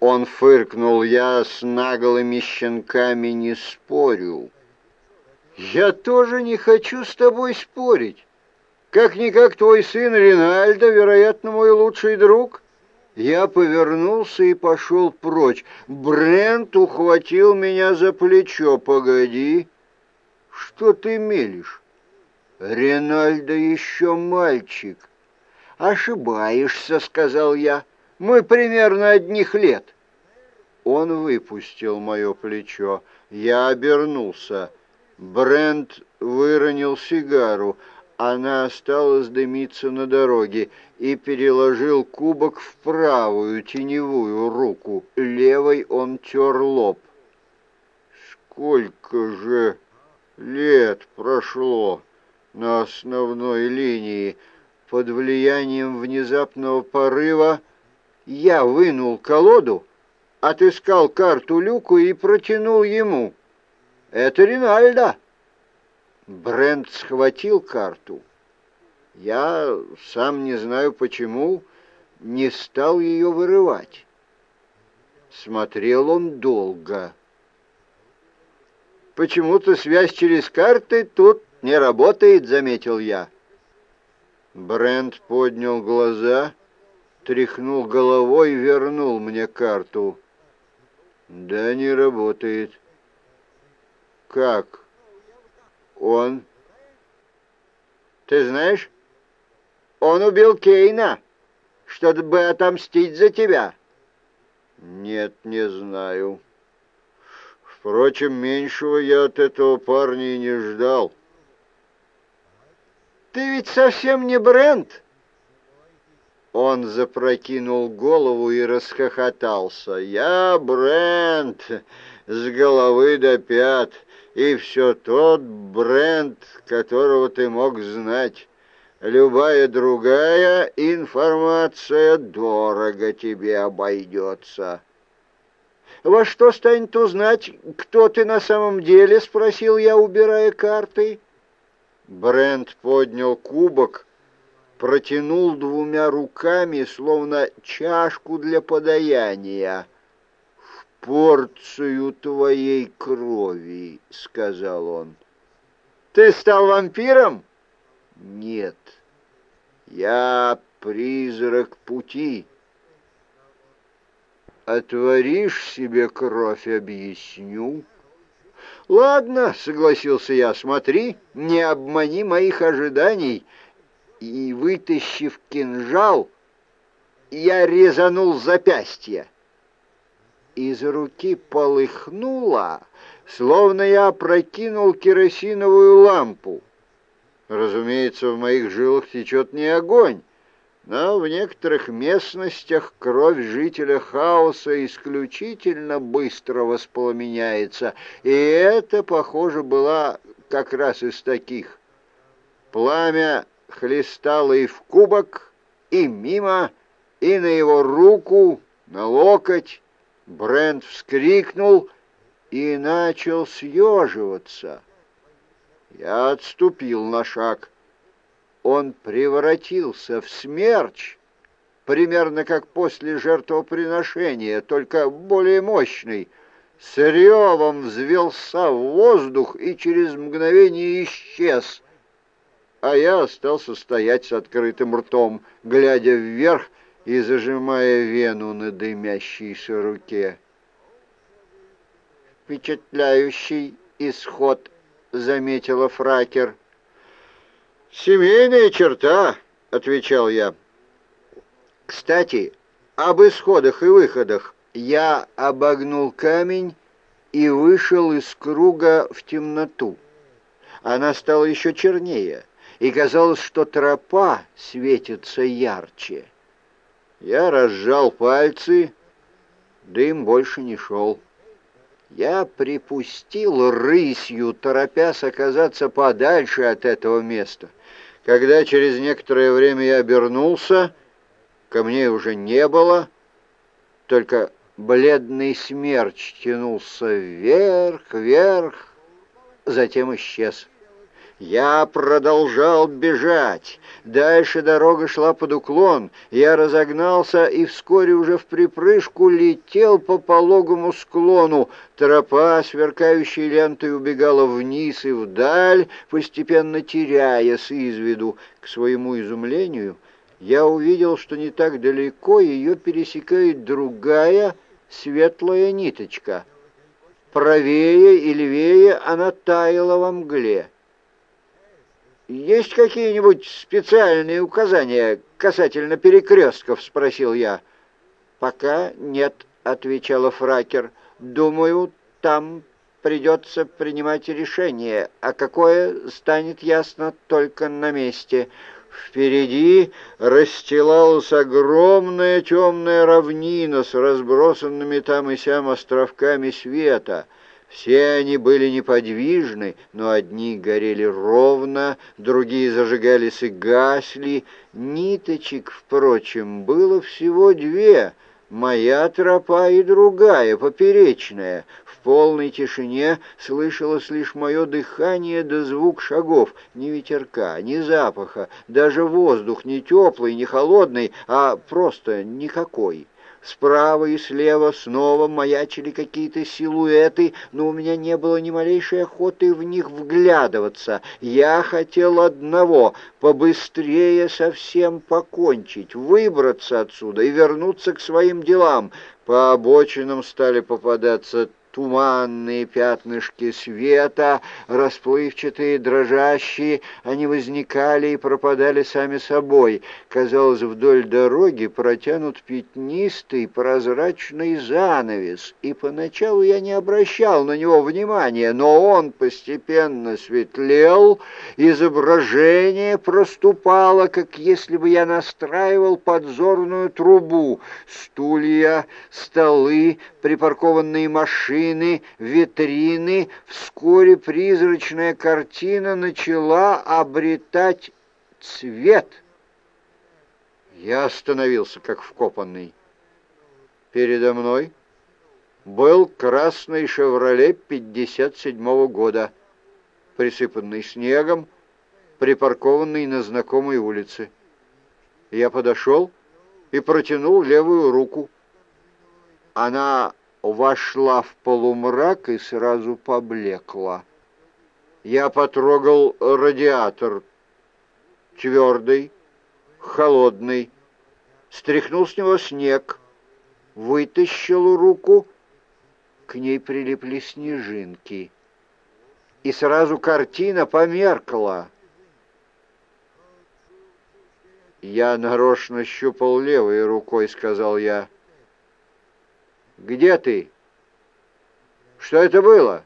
Он фыркнул, я с наглыми щенками не спорю. Я тоже не хочу с тобой спорить. Как-никак твой сын Ринальдо, вероятно, мой лучший друг. Я повернулся и пошел прочь. Брент ухватил меня за плечо. «Погоди, что ты мелешь? Ринальдо еще мальчик». «Ошибаешься», — сказал я. «Мы примерно одних лет». Он выпустил мое плечо. Я обернулся. Брент выронил сигару. Она осталась дымиться на дороге и переложил кубок в правую теневую руку. Левой он тер лоб. Сколько же лет прошло на основной линии? Под влиянием внезапного порыва я вынул колоду, отыскал карту люку и протянул ему. «Это Ринальдо!» Брент схватил карту. Я, сам не знаю почему, не стал ее вырывать. Смотрел он долго. «Почему-то связь через карты тут не работает», — заметил я. Брент поднял глаза, тряхнул головой вернул мне карту. «Да не работает». «Как?» «Он...» «Ты знаешь, он убил Кейна, чтобы отомстить за тебя». «Нет, не знаю. Впрочем, меньшего я от этого парня и не ждал». «Ты ведь совсем не Брент?» Он запрокинул голову и расхохотался. «Я Брент с головы до пят, и все тот Брент, которого ты мог знать». Любая другая информация дорого тебе обойдется. «Во что станет узнать, кто ты на самом деле?» — спросил я, убирая карты. Брент поднял кубок, протянул двумя руками, словно чашку для подаяния. «В порцию твоей крови», — сказал он. «Ты стал вампиром?» «Нет, я призрак пути». «Отворишь себе кровь, объясню». «Ладно», — согласился я, — «смотри, не обмани моих ожиданий». И, вытащив кинжал, я резанул запястье. Из руки полыхнуло, словно я опрокинул керосиновую лампу. Разумеется, в моих жилах течет не огонь, но в некоторых местностях кровь жителя хаоса исключительно быстро воспламеняется, и это, похоже, была как раз из таких. Пламя хлестало и в кубок, и мимо, и на его руку, на локоть. Брент вскрикнул и начал съеживаться. Я отступил на шаг. Он превратился в смерч, примерно как после жертвоприношения, только более мощный. С ревом взвелся в воздух и через мгновение исчез. А я остался стоять с открытым ртом, глядя вверх и зажимая вену на дымящейся руке. Впечатляющий исход — заметила Фракер. «Семейная черта», — отвечал я. «Кстати, об исходах и выходах. Я обогнул камень и вышел из круга в темноту. Она стала еще чернее, и казалось, что тропа светится ярче. Я разжал пальцы, дым больше не шел. Я припустил рысью, торопясь оказаться подальше от этого места. Когда через некоторое время я обернулся, камней уже не было, только бледный смерч тянулся вверх, вверх, затем исчез. Я продолжал бежать. Дальше дорога шла под уклон. Я разогнался и вскоре уже в припрыжку летел по пологому склону. Тропа, сверкающей лентой, убегала вниз и вдаль, постепенно теряясь из виду. К своему изумлению я увидел, что не так далеко ее пересекает другая светлая ниточка. Правее и левее она таяла во мгле. «Есть какие-нибудь специальные указания касательно перекрестков?» — спросил я. «Пока нет», — отвечала Фракер. «Думаю, там придется принимать решение, а какое станет ясно только на месте». Впереди расстилалась огромная темная равнина с разбросанными там и сям островками света — все они были неподвижны, но одни горели ровно, другие зажигались и гасли. Ниточек, впрочем, было всего две — Моя тропа и другая, поперечная. В полной тишине слышалось лишь мое дыхание да звук шагов. Ни ветерка, ни запаха, даже воздух не теплый, не холодный, а просто никакой. Справа и слева снова маячили какие-то силуэты, но у меня не было ни малейшей охоты в них вглядываться. Я хотел одного — побыстрее совсем покончить, выбраться отсюда и вернуться к своим делам. По обочинам стали попадаться туманные пятнышки света, расплывчатые, дрожащие, они возникали и пропадали сами собой. Казалось, вдоль дороги протянут пятнистый прозрачный занавес, и поначалу я не обращал на него внимания, но он постепенно светлел, изображение проступало, как если бы я настраивал подзорную трубу, стулья, столы, припаркованные машины, витрины. Вскоре призрачная картина начала обретать цвет. Я остановился, как вкопанный. Передо мной был красный «Шевроле» 57-го года, присыпанный снегом, припаркованный на знакомой улице. Я подошел и протянул левую руку. Она вошла в полумрак и сразу поблекла. Я потрогал радиатор, твердый, холодный, стряхнул с него снег, вытащил руку, к ней прилипли снежинки, и сразу картина померкла. «Я нарочно щупал левой рукой», — сказал я. Где ты? Что это было?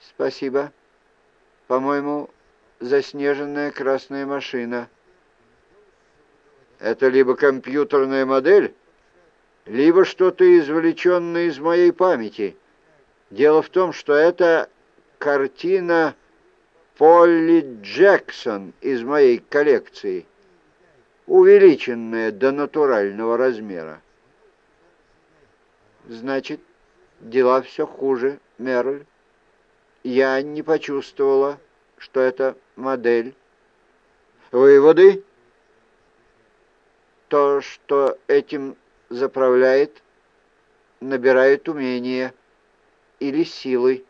Спасибо. По-моему, заснеженная красная машина. Это либо компьютерная модель, либо что-то извлеченное из моей памяти. Дело в том, что это картина Полли Джексон из моей коллекции, увеличенная до натурального размера. Значит, дела все хуже, Мерль. Я не почувствовала, что это модель. Выводы? То, что этим заправляет, набирает умения или силы,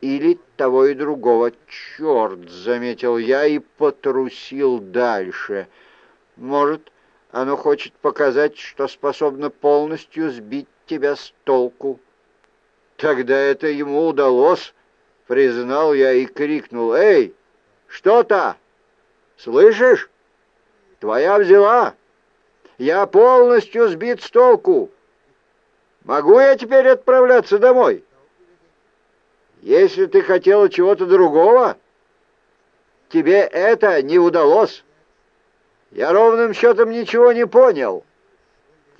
или того и другого. Черт, заметил я и потрусил дальше. Может, оно хочет показать, что способно полностью сбить тебя с толку. Тогда это ему удалось, признал я и крикнул, «Эй, что-то! Слышишь? Твоя взяла! Я полностью сбит с толку! Могу я теперь отправляться домой? Если ты хотела чего-то другого, тебе это не удалось. Я ровным счетом ничего не понял».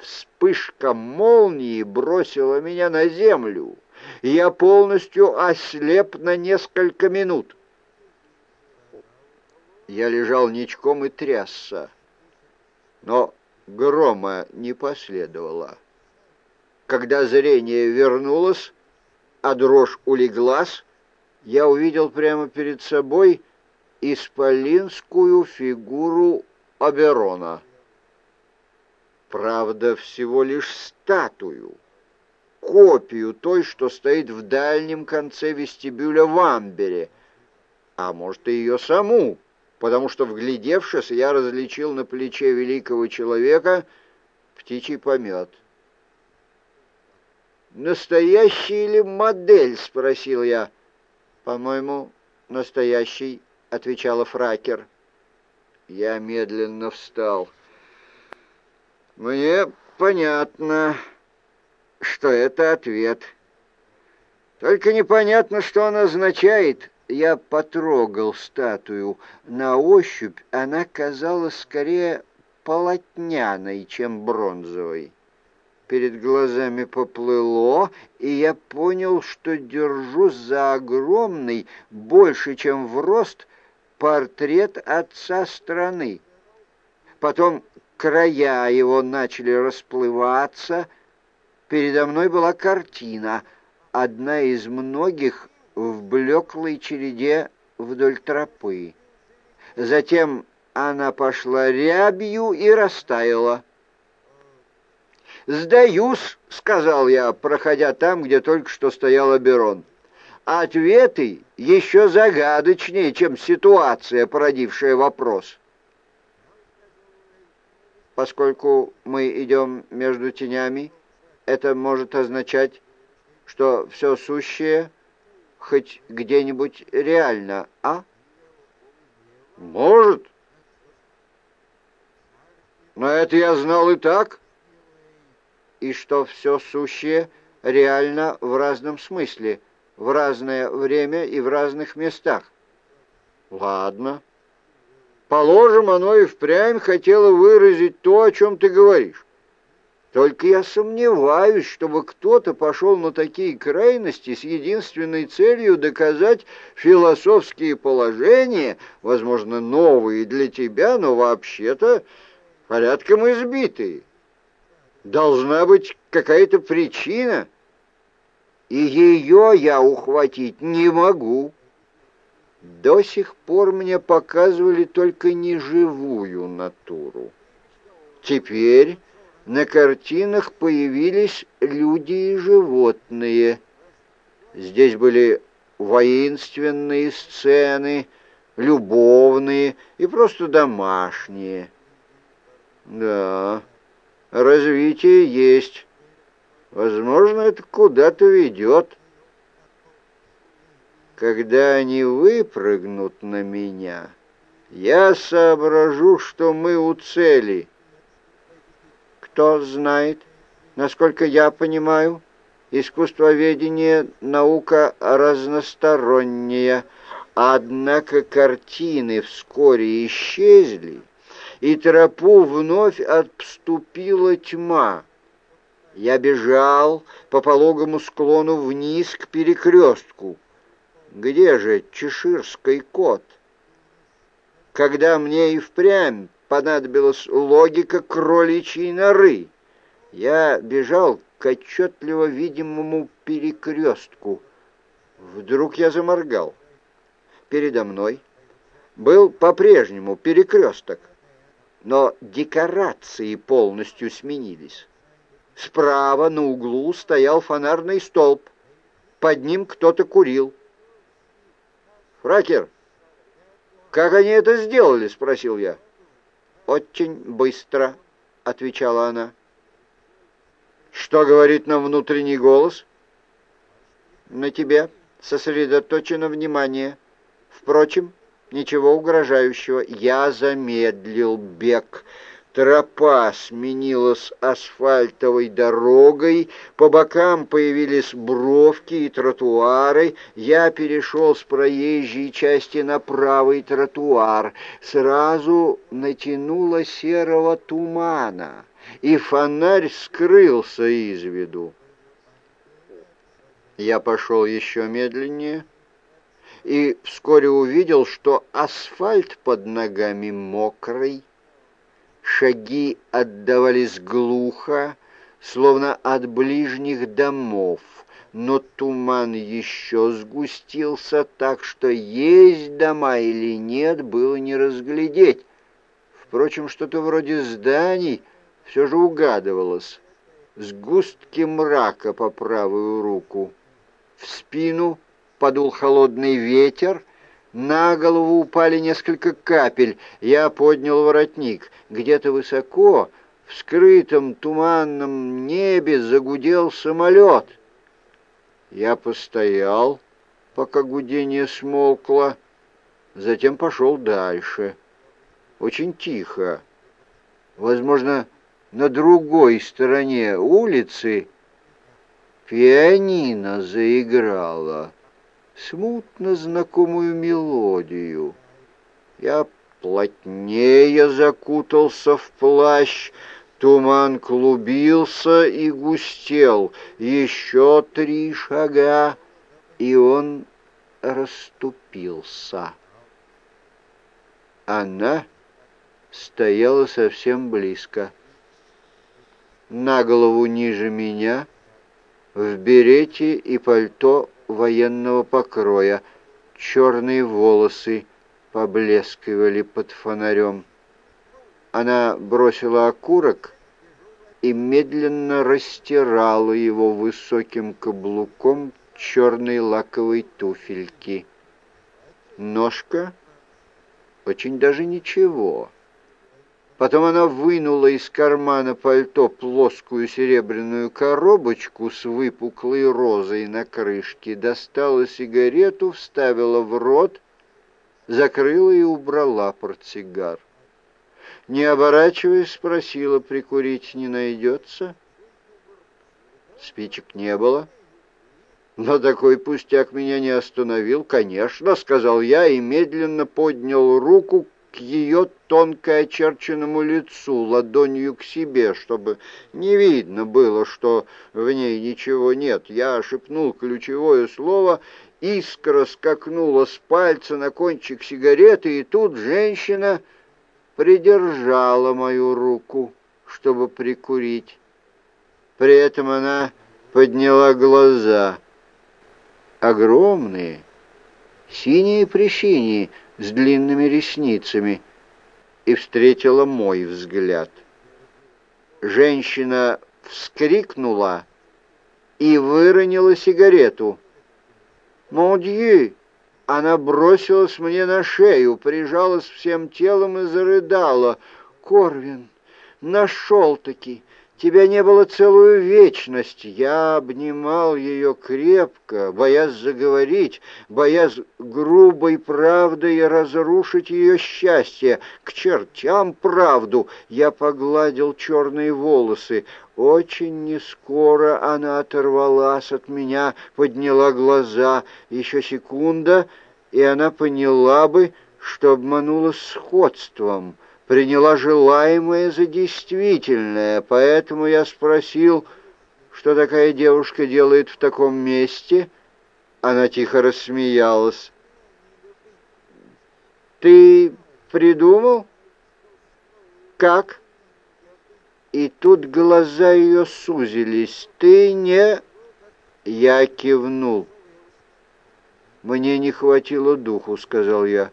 Вспышка молнии бросила меня на землю, я полностью ослеп на несколько минут. Я лежал ничком и трясся, но грома не последовало. Когда зрение вернулось, а дрожь улеглась, я увидел прямо перед собой исполинскую фигуру Аберона. Правда, всего лишь статую, копию той, что стоит в дальнем конце вестибюля в Амбере, а может и ее саму, потому что, вглядевшись, я различил на плече великого человека птичий помет. «Настоящий ли модель?» — спросил я. «По-моему, настоящий», — отвечала Фракер. Я медленно встал. «Мне понятно, что это ответ. Только непонятно, что он означает». Я потрогал статую. На ощупь она казалась скорее полотняной, чем бронзовой перед глазами поплыло, и я понял, что держусь за огромный, больше, чем в рост, портрет отца страны. Потом края его начали расплываться. Передо мной была картина, одна из многих в блеклой череде вдоль тропы. Затем она пошла рябью и растаяла. «Сдаюсь», — сказал я, проходя там, где только что стоял Аберон. «Ответы еще загадочнее, чем ситуация, породившая вопрос». Поскольку мы идем между тенями, это может означать, что все сущее хоть где-нибудь реально, а? Может. Но это я знал и так и что все сущее реально в разном смысле, в разное время и в разных местах. Ладно. Положим, оно и впрямь хотело выразить то, о чем ты говоришь. Только я сомневаюсь, чтобы кто-то пошел на такие крайности с единственной целью доказать философские положения, возможно, новые для тебя, но вообще-то порядком избитые. Должна быть какая-то причина, и ее я ухватить не могу. До сих пор мне показывали только неживую натуру. Теперь на картинах появились люди и животные. Здесь были воинственные сцены, любовные и просто домашние. Да развитие есть. Возможно, это куда-то ведет. Когда они выпрыгнут на меня, я соображу, что мы у цели. Кто знает, насколько я понимаю, искусствоведение — наука разносторонняя, однако картины вскоре исчезли — и тропу вновь отступила тьма. Я бежал по пологому склону вниз к перекрестку. Где же чеширский кот? Когда мне и впрямь понадобилась логика кроличьей норы, я бежал к отчетливо видимому перекрестку. Вдруг я заморгал. Передо мной был по-прежнему перекресток но декорации полностью сменились. Справа на углу стоял фонарный столб. Под ним кто-то курил. «Фракер, как они это сделали?» — спросил я. «Очень быстро», — отвечала она. «Что говорит нам внутренний голос?» «На тебе сосредоточено внимание. Впрочем, ничего угрожающего. Я замедлил бег. Тропа сменилась асфальтовой дорогой, по бокам появились бровки и тротуары. Я перешел с проезжей части на правый тротуар. Сразу натянуло серого тумана, и фонарь скрылся из виду. Я пошел еще медленнее и вскоре увидел, что асфальт под ногами мокрый, шаги отдавались глухо, словно от ближних домов, но туман еще сгустился так, что есть дома или нет было не разглядеть. Впрочем, что-то вроде зданий все же угадывалось. Сгустки мрака по правую руку. В спину подул холодный ветер, на голову упали несколько капель. Я поднял воротник. Где-то высоко, в скрытом туманном небе, загудел самолет. Я постоял, пока гудение смолкло, затем пошел дальше. Очень тихо. Возможно, на другой стороне улицы пианино заиграло смутно знакомую мелодию. Я плотнее закутался в плащ, туман клубился и густел. Еще три шага, и он расступился. Она стояла совсем близко. На голову ниже меня, в берете и пальто военного покроя, черные волосы поблескивали под фонарем. Она бросила окурок и медленно растирала его высоким каблуком черной лаковой туфельки. Ножка очень даже ничего. Потом она вынула из кармана пальто плоскую серебряную коробочку с выпуклой розой на крышке, достала сигарету, вставила в рот, закрыла и убрала портсигар. Не оборачиваясь, спросила, прикурить не найдется. Спичек не было. Но такой пустяк меня не остановил. «Конечно», — сказал я и медленно поднял руку к ее тонко очерченному лицу, ладонью к себе, чтобы не видно было, что в ней ничего нет. Я шепнул ключевое слово, искра скакнула с пальца на кончик сигареты, и тут женщина придержала мою руку, чтобы прикурить. При этом она подняла глаза, огромные, синие-пресиние, с длинными ресницами и встретила мой взгляд. Женщина вскрикнула и выронила сигарету. «Модье!» Она бросилась мне на шею, прижалась всем телом и зарыдала. «Корвин, нашел-таки! Тебя не было целую вечность. Я обнимал ее крепко, боясь заговорить, боясь грубой правдой разрушить ее счастье. К чертям правду! Я погладил черные волосы. Очень нескоро она оторвалась от меня, подняла глаза. Еще секунда, и она поняла бы, что обманула сходством — приняла желаемое за действительное, поэтому я спросил, что такая девушка делает в таком месте. Она тихо рассмеялась. «Ты придумал? Как?» И тут глаза ее сузились. «Ты не...» Я кивнул. «Мне не хватило духу», — сказал я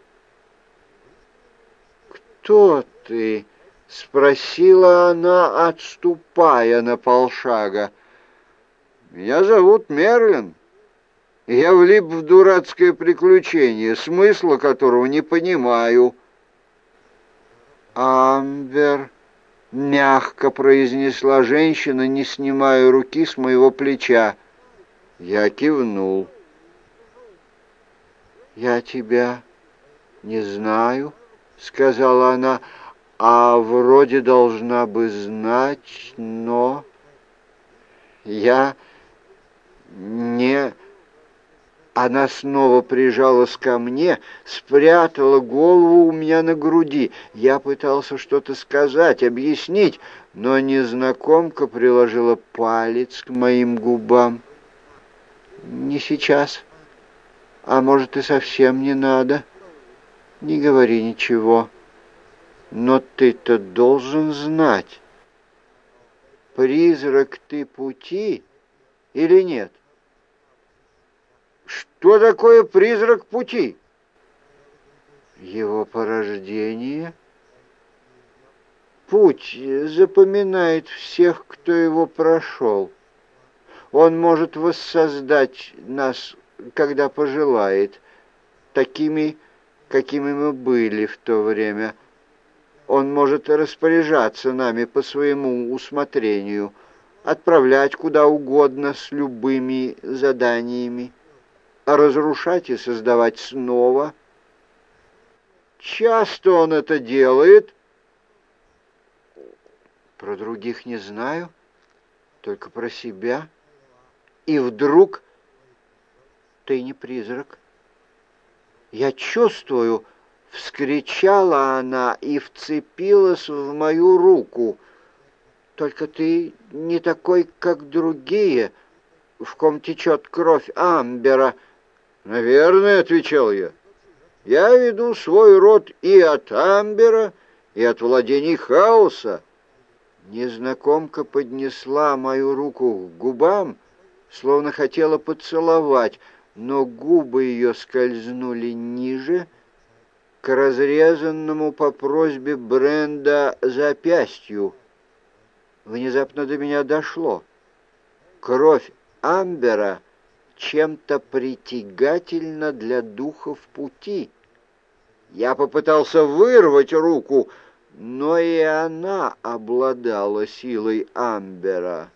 кто ты?» — спросила она, отступая на полшага. «Меня зовут Мерлин. Я влип в дурацкое приключение, смысла которого не понимаю». «Амбер», — мягко произнесла женщина, не снимая руки с моего плеча. Я кивнул. «Я тебя не знаю», — сказала она, — «а вроде должна бы знать, но...» «Я не...» Она снова прижалась ко мне, спрятала голову у меня на груди. Я пытался что-то сказать, объяснить, но незнакомка приложила палец к моим губам. «Не сейчас. А может, и совсем не надо?» Не говори ничего. Но ты-то должен знать, призрак ты пути или нет? Что такое призрак пути? Его порождение? Путь запоминает всех, кто его прошел. Он может воссоздать нас, когда пожелает, такими, какими мы были в то время. Он может распоряжаться нами по своему усмотрению, отправлять куда угодно с любыми заданиями, разрушать и создавать снова. Часто он это делает. Про других не знаю, только про себя — и вдруг ты не призрак. Я чувствую, вскричала она и вцепилась в мою руку. Только ты не такой, как другие, в ком течет кровь Амбера. Наверное, отвечал я. Я веду свой род и от Амбера, и от владений хаоса. Незнакомка поднесла мою руку к губам, словно хотела поцеловать, но губы ее скользнули ниже, к разрезанному по просьбе Бренда запястью. Внезапно до меня дошло. Кровь Амбера чем-то притягательна для духов пути. Я попытался вырвать руку, но и она обладала силой Амбера.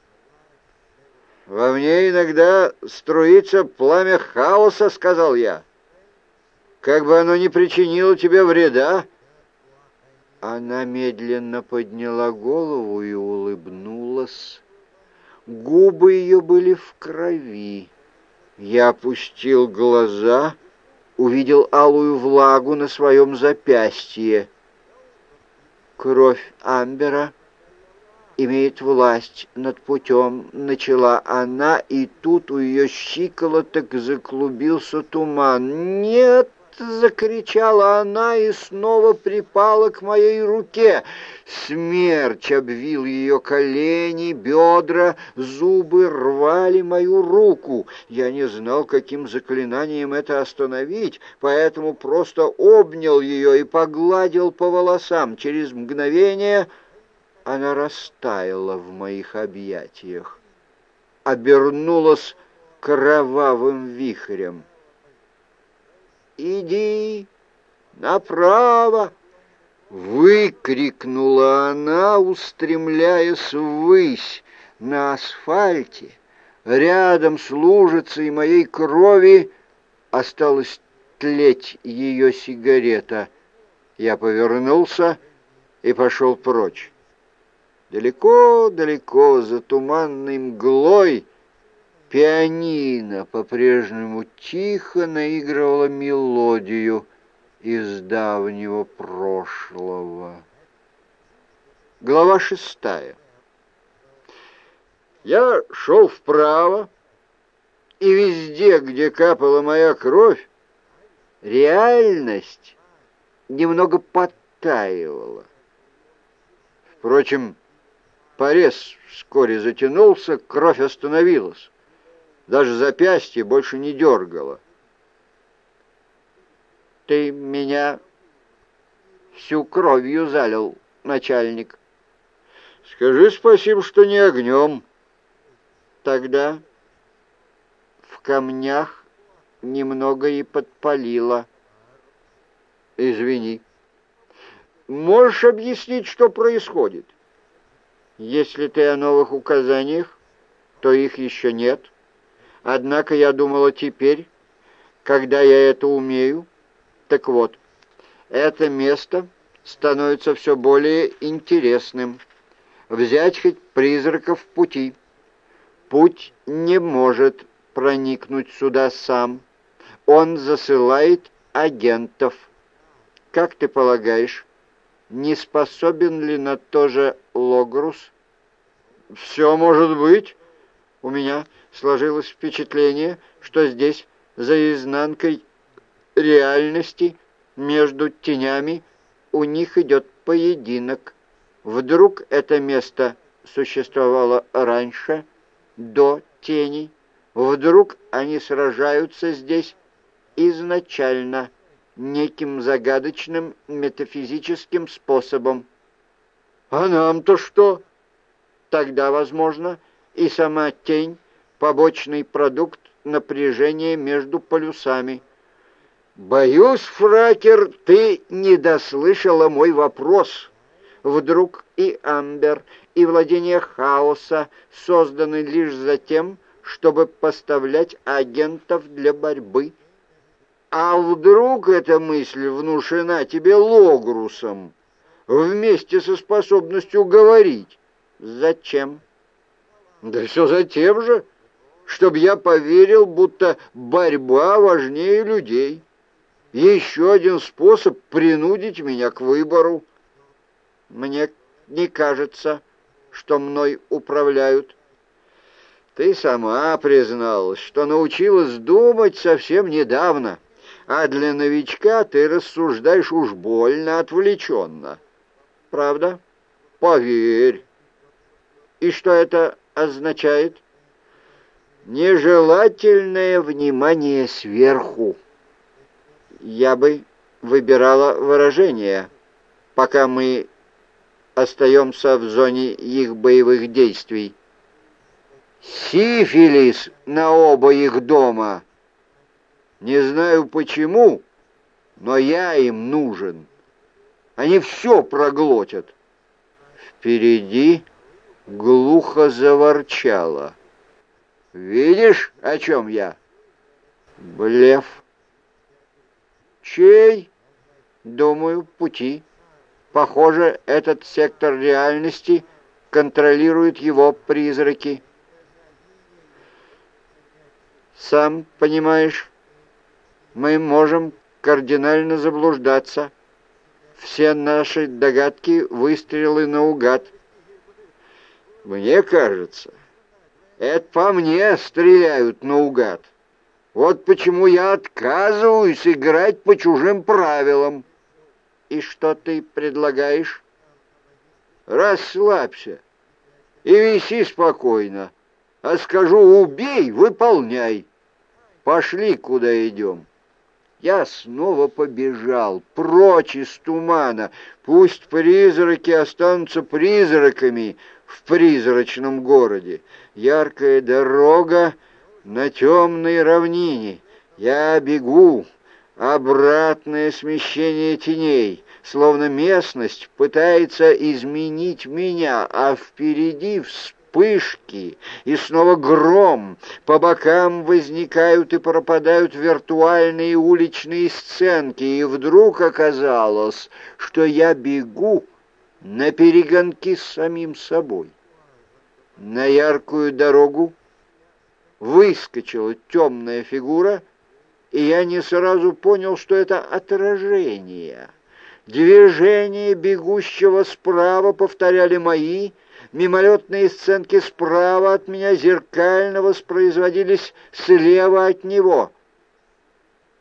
«Во мне иногда струится пламя хаоса», — сказал я. «Как бы оно ни причинило тебе вреда». Она медленно подняла голову и улыбнулась. Губы ее были в крови. Я опустил глаза, увидел алую влагу на своем запястье. Кровь Амбера имеет власть над путем, начала она, и тут у ее щиколоток заклубился туман. «Нет!» — закричала она и снова припала к моей руке. Смерч обвил ее колени, бедра, зубы рвали мою руку. Я не знал, каким заклинанием это остановить, поэтому просто обнял ее и погладил по волосам. Через мгновение она растаяла в моих объятиях, обернулась кровавым вихрем. «Иди направо!» — выкрикнула она, устремляясь ввысь на асфальте. Рядом с лужицей моей крови осталась тлеть ее сигарета. Я повернулся и пошел прочь. Далеко-далеко за туманной мглой пианино по-прежнему тихо наигрывало мелодию из давнего прошлого. Глава шестая. Я шел вправо, и везде, где капала моя кровь, реальность немного подтаивала. Впрочем, Порез вскоре затянулся, кровь остановилась. Даже запястье больше не дергало. «Ты меня всю кровью залил, начальник». «Скажи спасибо, что не огнем». «Тогда в камнях немного и подпалило». «Извини». «Можешь объяснить, что происходит?» Если ты о новых указаниях, то их еще нет. Однако я думала теперь, когда я это умею. Так вот, это место становится все более интересным. Взять хоть призраков пути. Путь не может проникнуть сюда сам. Он засылает агентов. Как ты полагаешь, не способен ли на то же Логрус? Все может быть. У меня сложилось впечатление, что здесь, за изнанкой реальности, между тенями, у них идет поединок. Вдруг это место существовало раньше, до теней? Вдруг они сражаются здесь изначально, неким загадочным метафизическим способом. А нам-то что? Тогда, возможно, и сама тень — побочный продукт напряжения между полюсами. «Боюсь, Фракер, ты не дослышала мой вопрос. Вдруг и Амбер, и владение хаоса созданы лишь за тем, чтобы поставлять агентов для борьбы. А вдруг эта мысль внушена тебе логрусом, вместе со способностью говорить? Зачем? Да все за тем же, чтобы я поверил, будто борьба важнее людей. Еще один способ принудить меня к выбору. Мне не кажется, что мной управляют. Ты сама призналась, что научилась думать совсем недавно, а для новичка ты рассуждаешь уж больно отвлеченно. Правда? Поверь. И что это означает? Нежелательное внимание сверху. Я бы выбирала выражение, пока мы остаемся в зоне их боевых действий. Сифилис на оба их дома. Не знаю почему, но я им нужен. Они все проглотят. Впереди глухо заворчало. Видишь, о чем я? Блеф. Чей? Думаю, пути. Похоже, этот сектор реальности контролирует его призраки. Сам понимаешь, мы можем кардинально заблуждаться. Все наши догадки — выстрелы наугад. Мне кажется, это по мне стреляют наугад. Вот почему я отказываюсь играть по чужим правилам. И что ты предлагаешь? Расслабься и виси спокойно а скажу «убей», выполняй. Пошли, куда идем. Я снова побежал, прочь из тумана. Пусть призраки останутся призраками в призрачном городе. Яркая дорога на темной равнине. Я бегу, обратное смещение теней, словно местность пытается изменить меня, а впереди вспоминает вспышки, и снова гром. По бокам возникают и пропадают виртуальные уличные сценки, и вдруг оказалось, что я бегу на перегонки с самим собой. На яркую дорогу выскочила темная фигура, и я не сразу понял, что это отражение. Движения бегущего справа повторяли мои, Мимолетные сценки справа от меня зеркально воспроизводились слева от него.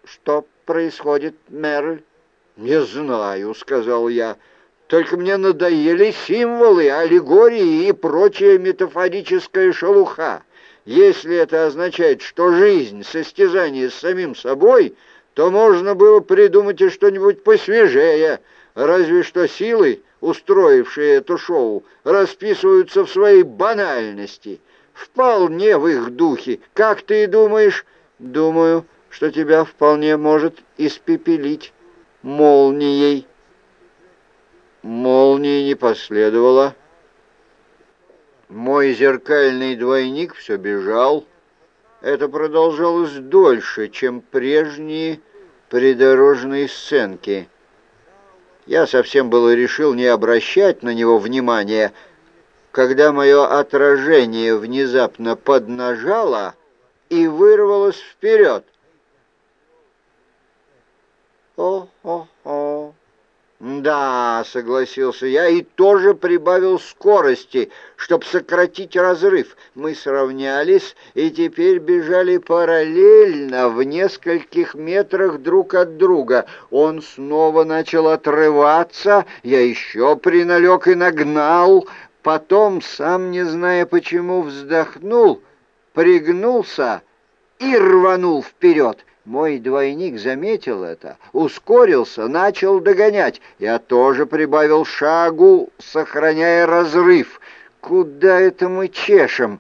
«Что происходит, Мерль?» «Не знаю», — сказал я. «Только мне надоели символы, аллегории и прочая метафорическая шелуха. Если это означает, что жизнь — состязание с самим собой, то можно было придумать и что-нибудь посвежее, разве что силы устроившие это шоу, расписываются в своей банальности. Вполне в их духе. Как ты думаешь? Думаю, что тебя вполне может испепелить молнией. Молнии не последовало. Мой зеркальный двойник все бежал. Это продолжалось дольше, чем прежние придорожные сценки. Я совсем было решил не обращать на него внимания, когда мое отражение внезапно поднажало и вырвалось вперед. О-о-о! «Да», — согласился я, и тоже прибавил скорости, чтобы сократить разрыв. Мы сравнялись и теперь бежали параллельно в нескольких метрах друг от друга. Он снова начал отрываться, я еще приналег и нагнал, потом, сам не зная почему, вздохнул пригнулся и рванул вперед. Мой двойник заметил это, ускорился, начал догонять. Я тоже прибавил шагу, сохраняя разрыв. Куда это мы чешем?